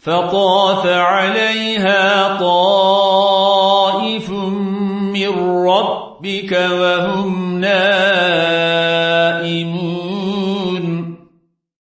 فطاف عليها طائف من ربك وهم نائمون.